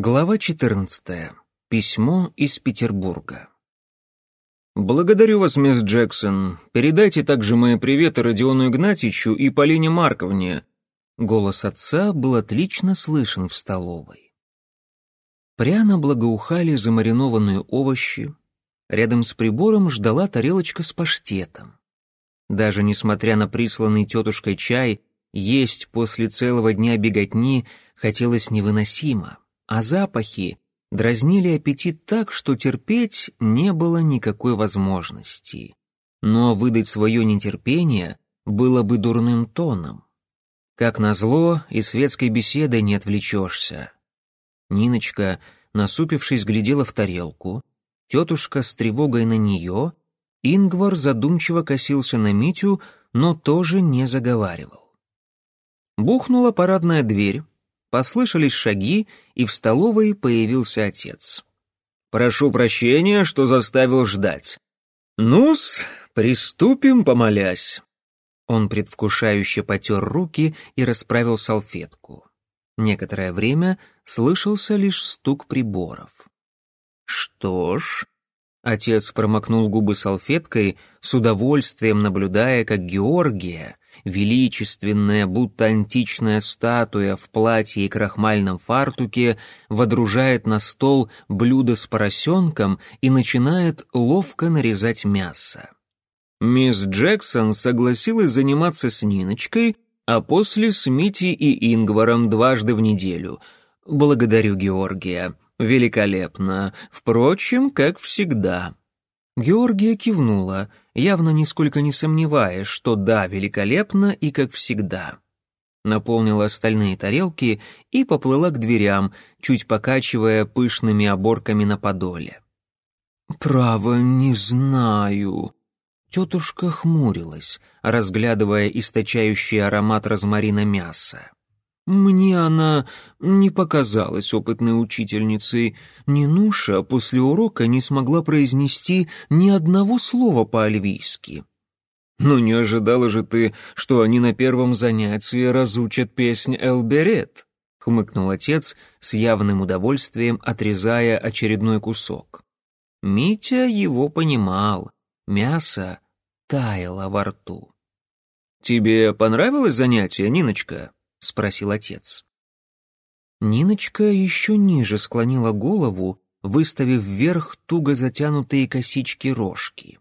Глава 14. Письмо из Петербурга. «Благодарю вас, мисс Джексон. Передайте также мои приветы Родиону Игнатьичу и Полине Марковне». Голос отца был отлично слышен в столовой. Пряно благоухали замаринованные овощи. Рядом с прибором ждала тарелочка с паштетом. Даже несмотря на присланный тетушкой чай, есть после целого дня беготни хотелось невыносимо а запахи дразнили аппетит так, что терпеть не было никакой возможности. Но выдать свое нетерпение было бы дурным тоном. Как назло, и светской беседой не отвлечешься. Ниночка, насупившись, глядела в тарелку, тетушка с тревогой на нее, Ингвар задумчиво косился на Митю, но тоже не заговаривал. Бухнула парадная дверь, Послышались шаги, и в столовой появился отец. «Прошу прощения, что заставил ждать. Ну-с, приступим, помолясь». Он предвкушающе потер руки и расправил салфетку. Некоторое время слышался лишь стук приборов. «Что ж...» Отец промокнул губы салфеткой, с удовольствием наблюдая, как Георгия, величественная, будто античная статуя в платье и крахмальном фартуке, водружает на стол блюдо с поросенком и начинает ловко нарезать мясо. Мисс Джексон согласилась заниматься с Ниночкой, а после с Мити и Ингваром дважды в неделю. Благодарю Георгия. Великолепно. Впрочем, как всегда. Георгия кивнула, явно нисколько не сомневаясь, что да, великолепно и как всегда. Наполнила остальные тарелки и поплыла к дверям, чуть покачивая пышными оборками на подоле. «Право, не знаю». Тетушка хмурилась, разглядывая источающий аромат розмарина мяса. Мне она не показалась опытной учительницей. Нинуша после урока не смогла произнести ни одного слова по-альвийски. «Ну не ожидала же ты, что они на первом занятии разучат песнь «Элберет», — хмыкнул отец с явным удовольствием, отрезая очередной кусок. Митя его понимал. Мясо таяло во рту. «Тебе понравилось занятие, Ниночка?» — спросил отец. Ниночка еще ниже склонила голову, выставив вверх туго затянутые косички-рожки.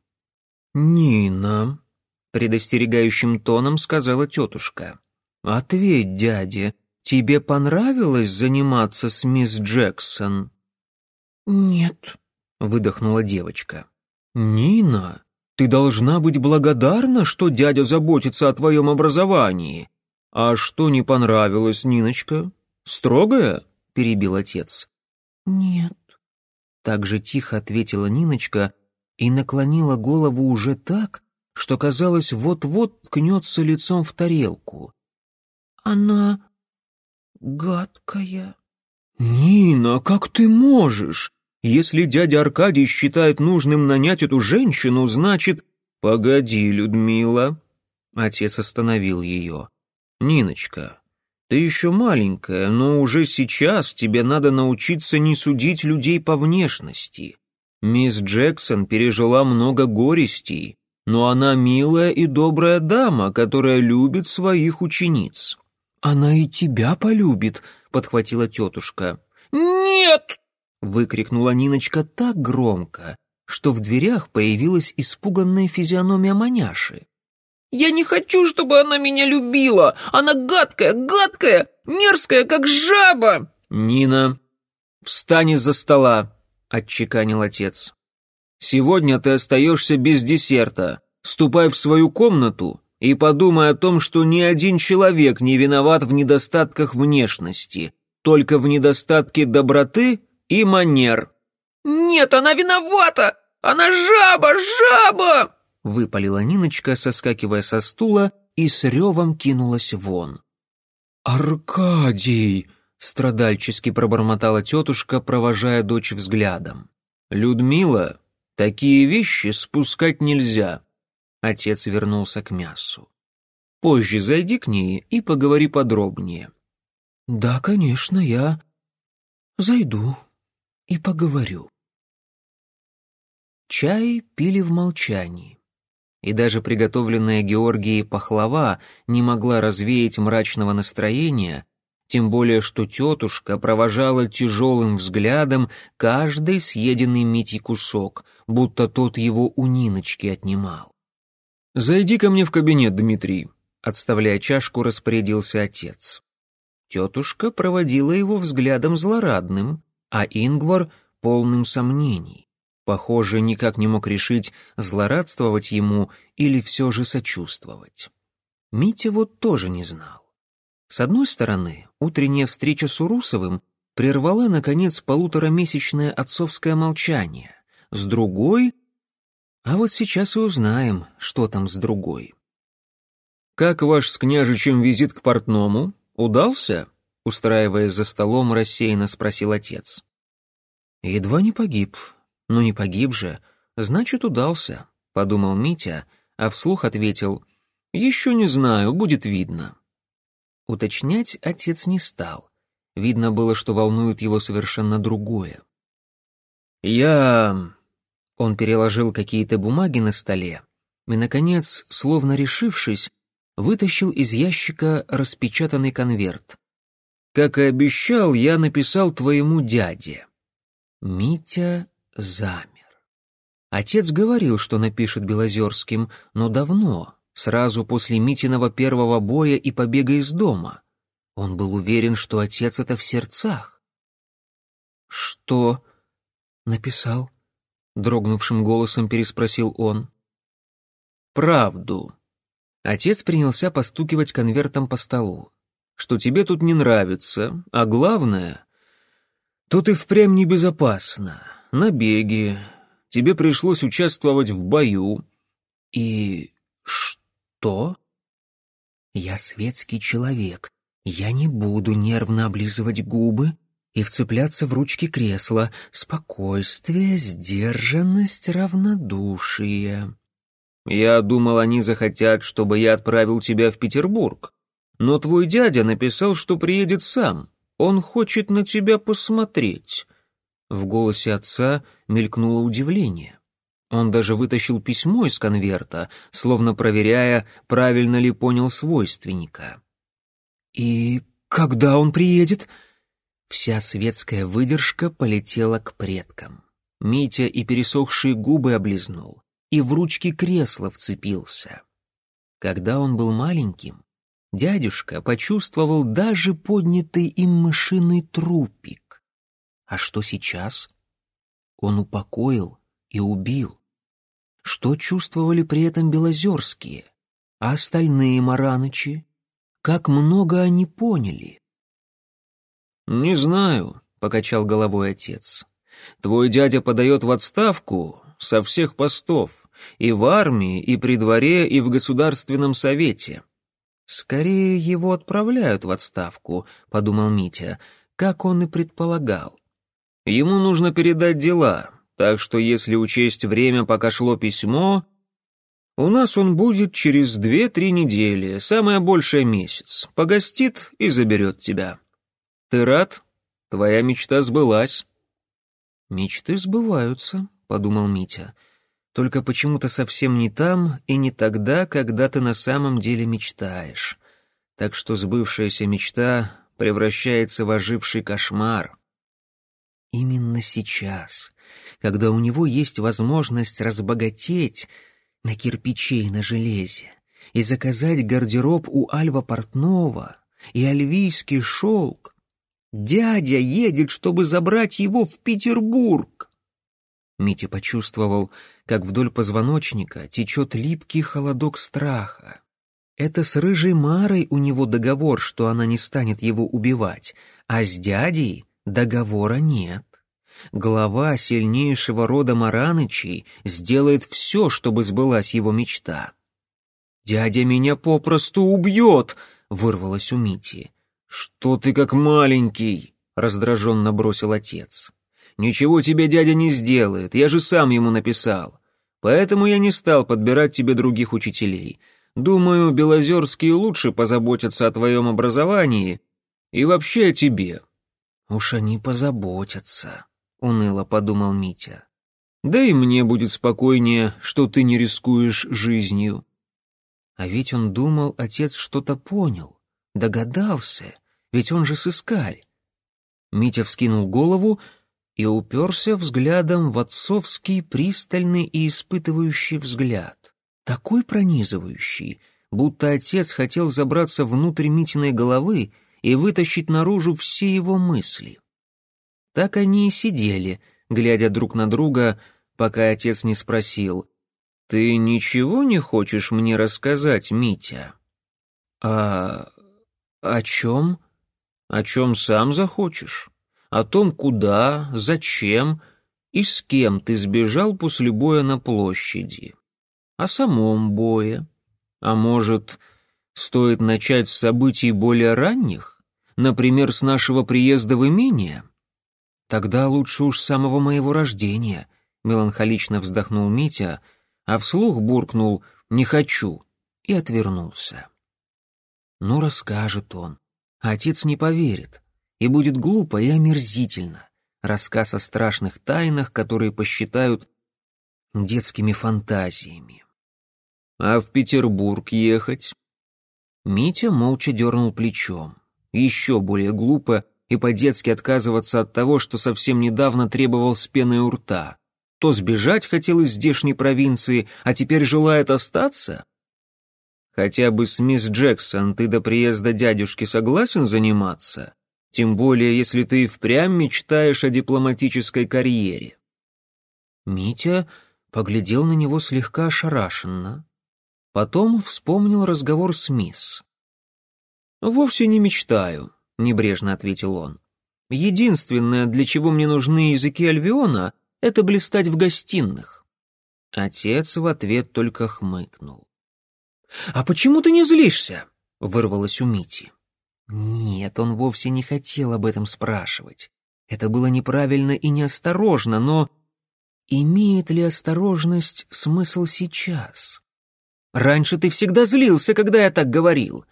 «Нина», — предостерегающим тоном сказала тетушка, — «ответь, дяде, тебе понравилось заниматься с мисс Джексон?» «Нет», — выдохнула девочка. «Нина, ты должна быть благодарна, что дядя заботится о твоем образовании. «А что не понравилось, Ниночка? Строгая?» — перебил отец. «Нет». Так же тихо ответила Ниночка и наклонила голову уже так, что, казалось, вот-вот ткнется лицом в тарелку. «Она гадкая». «Нина, как ты можешь? Если дядя Аркадий считает нужным нанять эту женщину, значит...» «Погоди, Людмила». Отец остановил ее. «Ниночка, ты еще маленькая, но уже сейчас тебе надо научиться не судить людей по внешности. Мисс Джексон пережила много горестей, но она милая и добрая дама, которая любит своих учениц». «Она и тебя полюбит», — подхватила тетушка. «Нет!» — выкрикнула Ниночка так громко, что в дверях появилась испуганная физиономия маняши. Я не хочу, чтобы она меня любила. Она гадкая, гадкая, мерзкая, как жаба. Нина, встань из-за стола, отчеканил отец. Сегодня ты остаешься без десерта. Ступай в свою комнату и подумай о том, что ни один человек не виноват в недостатках внешности, только в недостатке доброты и манер. Нет, она виновата. Она жаба, жаба выпалила Ниночка, соскакивая со стула и с ревом кинулась вон. «Аркадий!» — страдальчески пробормотала тетушка, провожая дочь взглядом. «Людмила, такие вещи спускать нельзя!» Отец вернулся к мясу. «Позже зайди к ней и поговори подробнее». «Да, конечно, я...» «Зайду и поговорю». Чай пили в молчании. И даже приготовленная Георгией пахлава не могла развеять мрачного настроения, тем более что тетушка провожала тяжелым взглядом каждый съеденный Митей кусок, будто тот его у Ниночки отнимал. «Зайди ко мне в кабинет, Дмитрий», — отставляя чашку, распорядился отец. Тетушка проводила его взглядом злорадным, а Ингвар — полным сомнений. Похоже, никак не мог решить, злорадствовать ему или все же сочувствовать. Митя вот тоже не знал. С одной стороны, утренняя встреча с Урусовым прервала, наконец, полуторамесячное отцовское молчание. С другой... А вот сейчас и узнаем, что там с другой. «Как ваш с княжичем визит к портному? Удался?» Устраиваясь за столом, рассеянно спросил отец. «Едва не погиб. Но не погиб же. Значит, удался», — подумал Митя, а вслух ответил. «Еще не знаю, будет видно». Уточнять отец не стал. Видно было, что волнует его совершенно другое. «Я...» Он переложил какие-то бумаги на столе и, наконец, словно решившись, вытащил из ящика распечатанный конверт. «Как и обещал, я написал твоему дяде». Митя замер. Отец говорил, что напишет Белозерским, но давно, сразу после Митиного первого боя и побега из дома. Он был уверен, что отец это в сердцах. «Что?» — написал? — дрогнувшим голосом переспросил он. «Правду». Отец принялся постукивать конвертом по столу. «Что тебе тут не нравится, а главное, тут и впрямь небезопасно. Набеги, тебе пришлось участвовать в бою. И что?» «Я светский человек. Я не буду нервно облизывать губы и вцепляться в ручки кресла. Спокойствие, сдержанность, равнодушие». «Я думал, они захотят, чтобы я отправил тебя в Петербург. Но твой дядя написал, что приедет сам. Он хочет на тебя посмотреть». В голосе отца мелькнуло удивление. Он даже вытащил письмо из конверта, словно проверяя, правильно ли понял свойственника. «И когда он приедет?» Вся светская выдержка полетела к предкам. Митя и пересохшие губы облизнул, и в ручки кресла вцепился. Когда он был маленьким, дядюшка почувствовал даже поднятый им мышиный трупик. А что сейчас? Он упокоил и убил. Что чувствовали при этом белозерские? А остальные маранычи? Как много они поняли? «Не знаю», — покачал головой отец. «Твой дядя подает в отставку со всех постов, и в армии, и при дворе, и в государственном совете». «Скорее его отправляют в отставку», — подумал Митя, как он и предполагал. «Ему нужно передать дела, так что если учесть время, пока шло письмо, у нас он будет через две-три недели, самое большее месяц. Погостит и заберет тебя. Ты рад? Твоя мечта сбылась. Мечты сбываются, подумал Митя. Только почему-то совсем не там и не тогда, когда ты на самом деле мечтаешь. Так что сбывшаяся мечта превращается в оживший кошмар. Именно сейчас, когда у него есть возможность разбогатеть на кирпиче и на железе и заказать гардероб у Альва Портнова и альвийский шелк. Дядя едет, чтобы забрать его в Петербург. Митя почувствовал, как вдоль позвоночника течет липкий холодок страха. Это с рыжей Марой у него договор, что она не станет его убивать, а с дядей договора нет. Глава сильнейшего рода Маранычей сделает все, чтобы сбылась его мечта. «Дядя меня попросту убьет!» — вырвалось у Мити. «Что ты как маленький?» — раздраженно бросил отец. «Ничего тебе дядя не сделает, я же сам ему написал. Поэтому я не стал подбирать тебе других учителей. Думаю, Белозерские лучше позаботятся о твоем образовании и вообще о тебе. «Уж они позаботятся», — уныло подумал Митя. «Да и мне будет спокойнее, что ты не рискуешь жизнью». А ведь он думал, отец что-то понял, догадался, ведь он же сыскарь. Митя вскинул голову и уперся взглядом в отцовский пристальный и испытывающий взгляд. Такой пронизывающий, будто отец хотел забраться внутрь Митиной головы и вытащить наружу все его мысли. Так они и сидели, глядя друг на друга, пока отец не спросил, «Ты ничего не хочешь мне рассказать, Митя?» «А... о чем?» «О чем сам захочешь. О том, куда, зачем и с кем ты сбежал после боя на площади. О самом бое. А может, стоит начать с событий более ранних? Например, с нашего приезда в имение?» «Тогда лучше уж с самого моего рождения», — меланхолично вздохнул Митя, а вслух буркнул «не хочу» и отвернулся. Ну, расскажет он, отец не поверит, и будет глупо и омерзительно. Рассказ о страшных тайнах, которые посчитают детскими фантазиями. «А в Петербург ехать?» Митя молча дернул плечом. Еще более глупо — и по-детски отказываться от того, что совсем недавно требовал с пеной у рта. То сбежать хотел из здешней провинции, а теперь желает остаться? Хотя бы с мисс Джексон ты до приезда дядюшки согласен заниматься? Тем более, если ты и впрямь мечтаешь о дипломатической карьере. Митя поглядел на него слегка ошарашенно. Потом вспомнил разговор с мисс. «Вовсе не мечтаю. — небрежно ответил он. «Единственное, для чего мне нужны языки Альвиона, это блистать в гостиных». Отец в ответ только хмыкнул. «А почему ты не злишься?» — вырвалось у Мити. Нет, он вовсе не хотел об этом спрашивать. Это было неправильно и неосторожно, но имеет ли осторожность смысл сейчас? Раньше ты всегда злился, когда я так говорил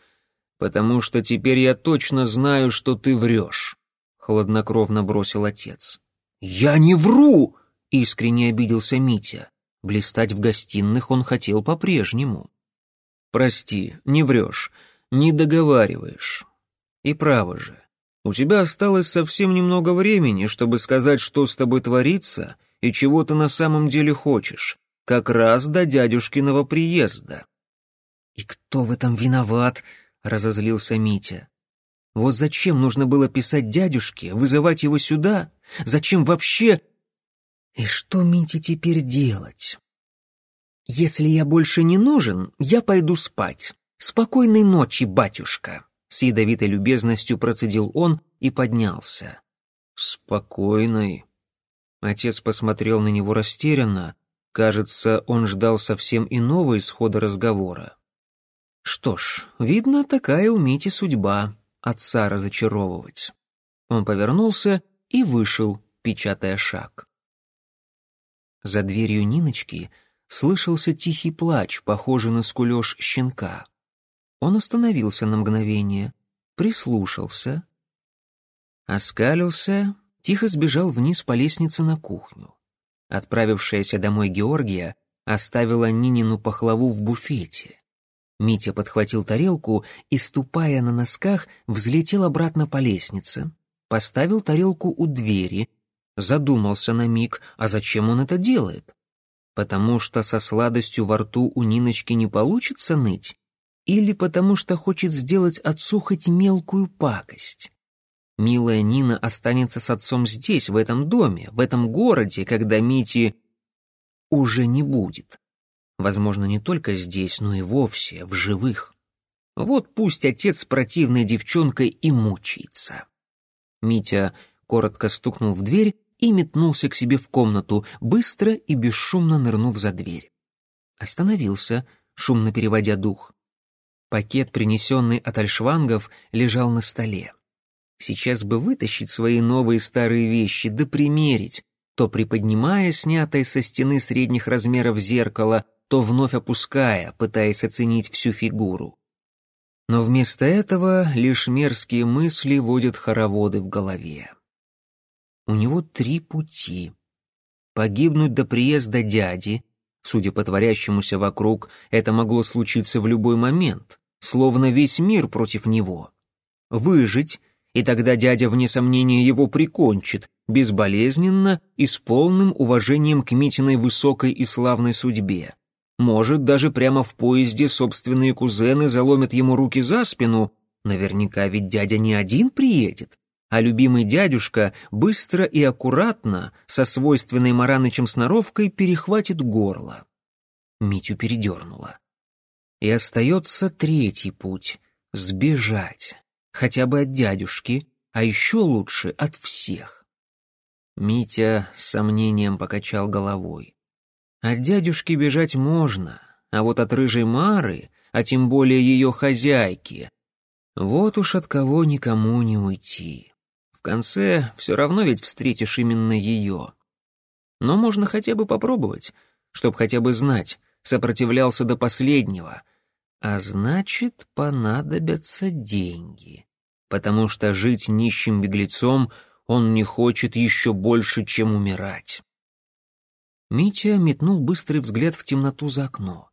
потому что теперь я точно знаю, что ты врешь», — хладнокровно бросил отец. «Я не вру!» — искренне обиделся Митя. Блистать в гостиных он хотел по-прежнему. «Прости, не врешь, не договариваешь. И право же, у тебя осталось совсем немного времени, чтобы сказать, что с тобой творится и чего ты на самом деле хочешь, как раз до дядюшкиного приезда». «И кто в этом виноват?» разозлился Митя. Вот зачем нужно было писать дядюшке, вызывать его сюда? Зачем вообще? И что Мите теперь делать? Если я больше не нужен, я пойду спать. Спокойной ночи, батюшка, с ядовитой любезностью процедил он и поднялся. Спокойной. Отец посмотрел на него растерянно. Кажется, он ждал совсем иного исхода разговора. Что ж, видно, такая у Мити судьба — отца разочаровывать. Он повернулся и вышел, печатая шаг. За дверью Ниночки слышался тихий плач, похожий на скулеж щенка. Он остановился на мгновение, прислушался, оскалился, тихо сбежал вниз по лестнице на кухню. Отправившаяся домой Георгия оставила Нинину пахлаву в буфете. Митя подхватил тарелку и, ступая на носках, взлетел обратно по лестнице, поставил тарелку у двери, задумался на миг, а зачем он это делает? Потому что со сладостью во рту у Ниночки не получится ныть? Или потому что хочет сделать отцу хоть мелкую пакость? Милая Нина останется с отцом здесь, в этом доме, в этом городе, когда Мити уже не будет. Возможно, не только здесь, но и вовсе, в живых. Вот пусть отец с противной девчонкой и мучается. Митя коротко стукнул в дверь и метнулся к себе в комнату, быстро и бесшумно нырнув за дверь. Остановился, шумно переводя дух. Пакет, принесенный от альшвангов, лежал на столе. Сейчас бы вытащить свои новые старые вещи, да примерить, то приподнимая снятое со стены средних размеров зеркало, то вновь опуская, пытаясь оценить всю фигуру. Но вместо этого лишь мерзкие мысли водят хороводы в голове. У него три пути. Погибнуть до приезда дяди, судя по творящемуся вокруг, это могло случиться в любой момент, словно весь мир против него. Выжить, и тогда дядя, вне сомнения, его прикончит, безболезненно и с полным уважением к Митиной высокой и славной судьбе. Может, даже прямо в поезде собственные кузены заломят ему руки за спину. Наверняка ведь дядя не один приедет. А любимый дядюшка быстро и аккуратно, со свойственной Маранычем сноровкой, перехватит горло. Митю передернуло. И остается третий путь — сбежать. Хотя бы от дядюшки, а еще лучше от всех. Митя с сомнением покачал головой. От дядюшки бежать можно, а вот от рыжей Мары, а тем более ее хозяйки, вот уж от кого никому не уйти. В конце все равно ведь встретишь именно ее. Но можно хотя бы попробовать, чтобы хотя бы знать, сопротивлялся до последнего. А значит, понадобятся деньги. Потому что жить нищим беглецом он не хочет еще больше, чем умирать. Митя метнул быстрый взгляд в темноту за окно.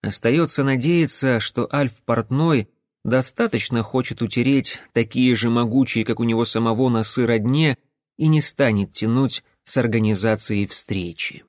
Остается надеяться, что Альф Портной достаточно хочет утереть такие же могучие, как у него самого, носы родне и не станет тянуть с организацией встречи.